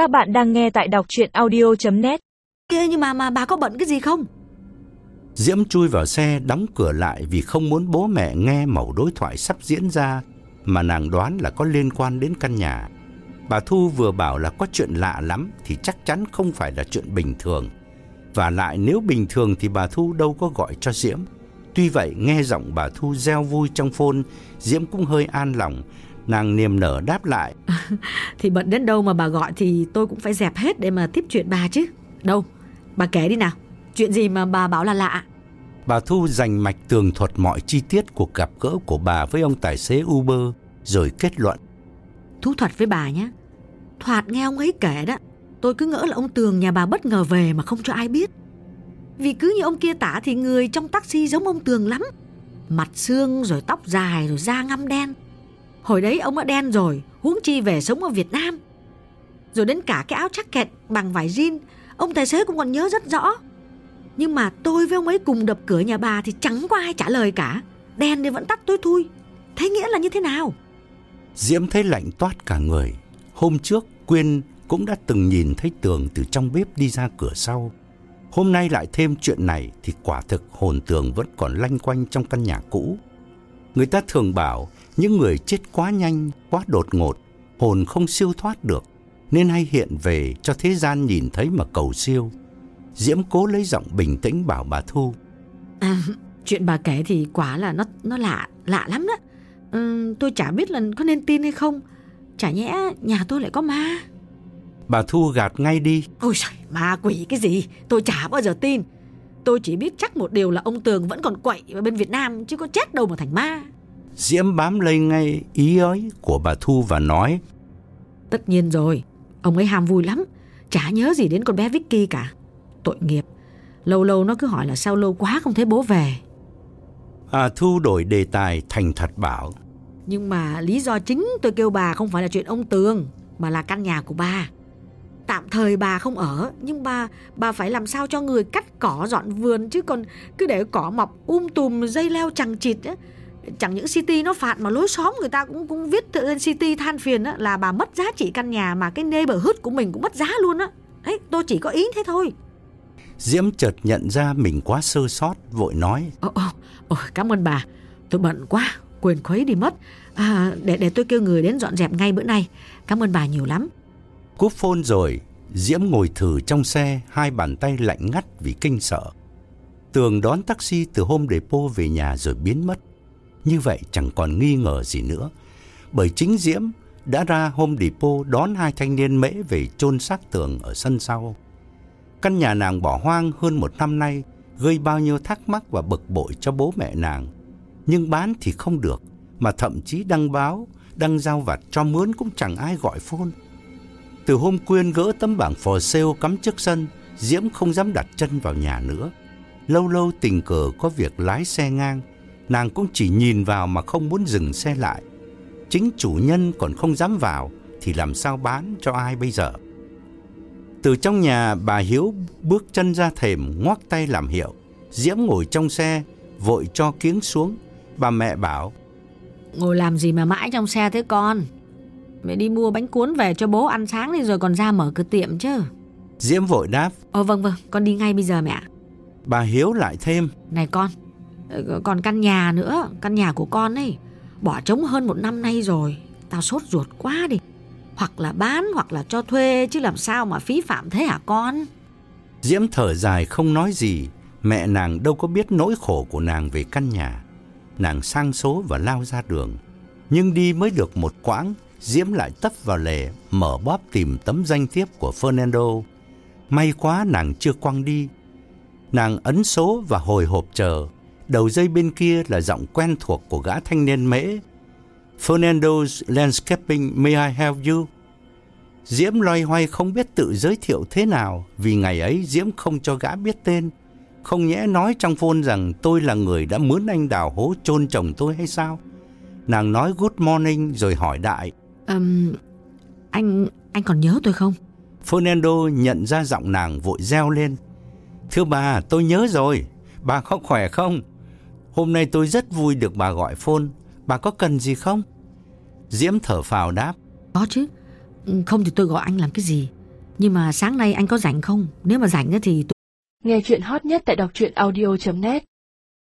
Các bạn đang nghe tại đọc chuyện audio.net Ghê nhưng mà mà bà có bận cái gì không? Diễm chui vào xe đóng cửa lại vì không muốn bố mẹ nghe mẩu đối thoại sắp diễn ra mà nàng đoán là có liên quan đến căn nhà. Bà Thu vừa bảo là có chuyện lạ lắm thì chắc chắn không phải là chuyện bình thường. Và lại nếu bình thường thì bà Thu đâu có gọi cho Diễm. Tuy vậy nghe giọng bà Thu reo vui trong phone, Diễm cũng hơi an lòng. Nàng niềm nở đáp lại. Thì bận đến đâu mà bà gọi thì tôi cũng phải dẹp hết để mà tiếp chuyện bà chứ. Đâu? Bà kể đi nào. Chuyện gì mà bà bảo là lạ? Bà Thu dành mạch tường thuật mọi chi tiết cuộc gặp gỡ của bà với ông tài xế Uber rồi kết luận. Thú thật với bà nhé. Thoạt nghe ông ấy kể đó, tôi cứ ngỡ là ông Tường nhà bà bất ngờ về mà không cho ai biết. Vì cứ như ông kia tả thì người trong taxi giống ông Tường lắm. Mặt xương rồi tóc dài rồi da ngăm đen. Hồi đấy ông đã đen rồi, huống chi về sống ở Việt Nam. Rồi đến cả cái áo jacket bằng vải jean, ông tài xế cũng còn nhớ rất rõ. Nhưng mà tôi với ông ấy cùng đập cửa nhà bà thì chẳng có ai trả lời cả. Đèn thì vẫn tắt tối thui. Thế nghĩa là như thế nào? Diễm thấy lạnh toát cả người. Hôm trước Quyên cũng đã từng nhìn thấy Tường từ trong bếp đi ra cửa sau. Hôm nay lại thêm chuyện này thì quả thực hồn Tường vẫn còn lanh quanh trong căn nhà cũ. Người ta thường bảo những người chết quá nhanh, quá đột ngột, hồn không siêu thoát được, nên hay hiện về cho thế gian nhìn thấy mà cầu siêu. Diễm cố lấy giọng bình tĩnh bảo bà Thu. À, chuyện bà kể thì quả là nó nó lạ, lạ lắm đó. Ừ, tôi chả biết là có nên tin hay không. Chả nhẽ nhà tôi lại có ma. Bà Thu gạt ngay đi. Ôi trời, ma quỷ cái gì, tôi chả bao giờ tin. Tôi chỉ biết chắc một điều là ông Tường vẫn còn quậy ở bên Việt Nam chứ có chết đâu mà thành ma. Diễm bám lấy ngay ý ấy của bà Thu và nói. Tất nhiên rồi, ông ấy ham vui lắm, chả nhớ gì đến con bé Vicky cả. Tội nghiệp, lâu lâu nó cứ hỏi là sao lâu quá không thấy bố về. À, Thu đổi đề tài thành thật bảo. Nhưng mà lý do chính tôi kêu bà không phải là chuyện ông Tường, mà là căn nhà của bà. Tạm thời bà không ở, nhưng bà bà phải làm sao cho người cắt cỏ dọn vườn chứ còn cứ để cỏ mọc um tùm dây leo chằng chịt á. Chẳng những City nó phạt mà lối xóm người ta cũng cũng viết lên City than phiền á là bà mất giá trị căn nhà mà cái neighborhood của mình cũng mất giá luôn á. Đấy, tôi chỉ có ý thế thôi. Diễm chợt nhận ra mình quá sơ sót, vội nói. Ồ, ồ, ồ cảm ơn bà, tôi bận quá, quên khuấy đi mất. À, để để tôi kêu người đến dọn dẹp ngay bữa nay. Cảm ơn bà nhiều lắm. Cúp phone rồi, Diễm ngồi thử trong xe, hai bàn tay lạnh ngắt vì kinh sợ. Tường đón taxi từ hôm depot về nhà rồi biến mất. Như vậy chẳng còn nghi ngờ gì nữa. Bởi chính Diễm đã ra hôm depot đón hai thanh niên mễ về chôn xác Tường ở sân sau. Căn nhà nàng bỏ hoang hơn một năm nay gây bao nhiêu thắc mắc và bực bội cho bố mẹ nàng. Nhưng bán thì không được, mà thậm chí đăng báo, đăng giao vặt cho mướn cũng chẳng ai gọi phone. Từ hôm Quyên gỡ tấm bảng for sale cắm trước sân, Diễm không dám đặt chân vào nhà nữa. Lâu lâu tình cờ có việc lái xe ngang, nàng cũng chỉ nhìn vào mà không muốn dừng xe lại. Chính chủ nhân còn không dám vào thì làm sao bán cho ai bây giờ? Từ trong nhà bà Hiếu bước chân ra thềm ngoắc tay làm hiệu. Diễm ngồi trong xe vội cho kiếng xuống. Bà mẹ bảo Ngồi làm gì mà mãi trong xe thế con? Mẹ đi mua bánh cuốn về cho bố ăn sáng đi rồi còn ra mở cửa tiệm chứ. Diễm vội đáp Ồ vâng vâng, con đi ngay bây giờ mẹ. Bà Hiếu lại thêm Này con, ờ, còn căn nhà nữa, căn nhà của con ấy. Bỏ trống hơn một năm nay rồi. Tao sốt ruột quá đi. Hoặc là bán hoặc là cho thuê chứ làm sao mà phí phạm thế hả con? Diễm thở dài không nói gì Mẹ nàng đâu có biết nỗi khổ của nàng về căn nhà Nàng sang số và lao ra đường Nhưng đi mới được một quãng Diễm lại tấp vào lề Mở bóp tìm tấm danh thiếp của Fernando May quá nàng chưa quăng đi Nàng ấn số và hồi hộp chờ Đầu dây bên kia là giọng quen thuộc của gã thanh niên mễ Fernando's Landscaping, may I help you? Diễm loay hoay không biết tự giới thiệu thế nào vì ngày ấy Diễm không cho gã biết tên. Không nhẽ nói trong phone rằng tôi là người đã mướn anh đào hố chôn chồng tôi hay sao? Nàng nói good morning rồi hỏi đại. Ừm, anh anh còn nhớ tôi không? Fernando nhận ra giọng nàng vội reo lên. Thưa bà, tôi nhớ rồi. Bà có khỏe không? Hôm nay tôi rất vui được bà gọi phone. Bà có cần gì không? Diễm thở phào đáp. Có chứ. Không thì tôi gọi anh làm cái gì? Nhưng mà sáng nay anh có rảnh không? Nếu mà rảnh thì tôi... Nghe chuyện hot nhất tại đọc truyện audio.net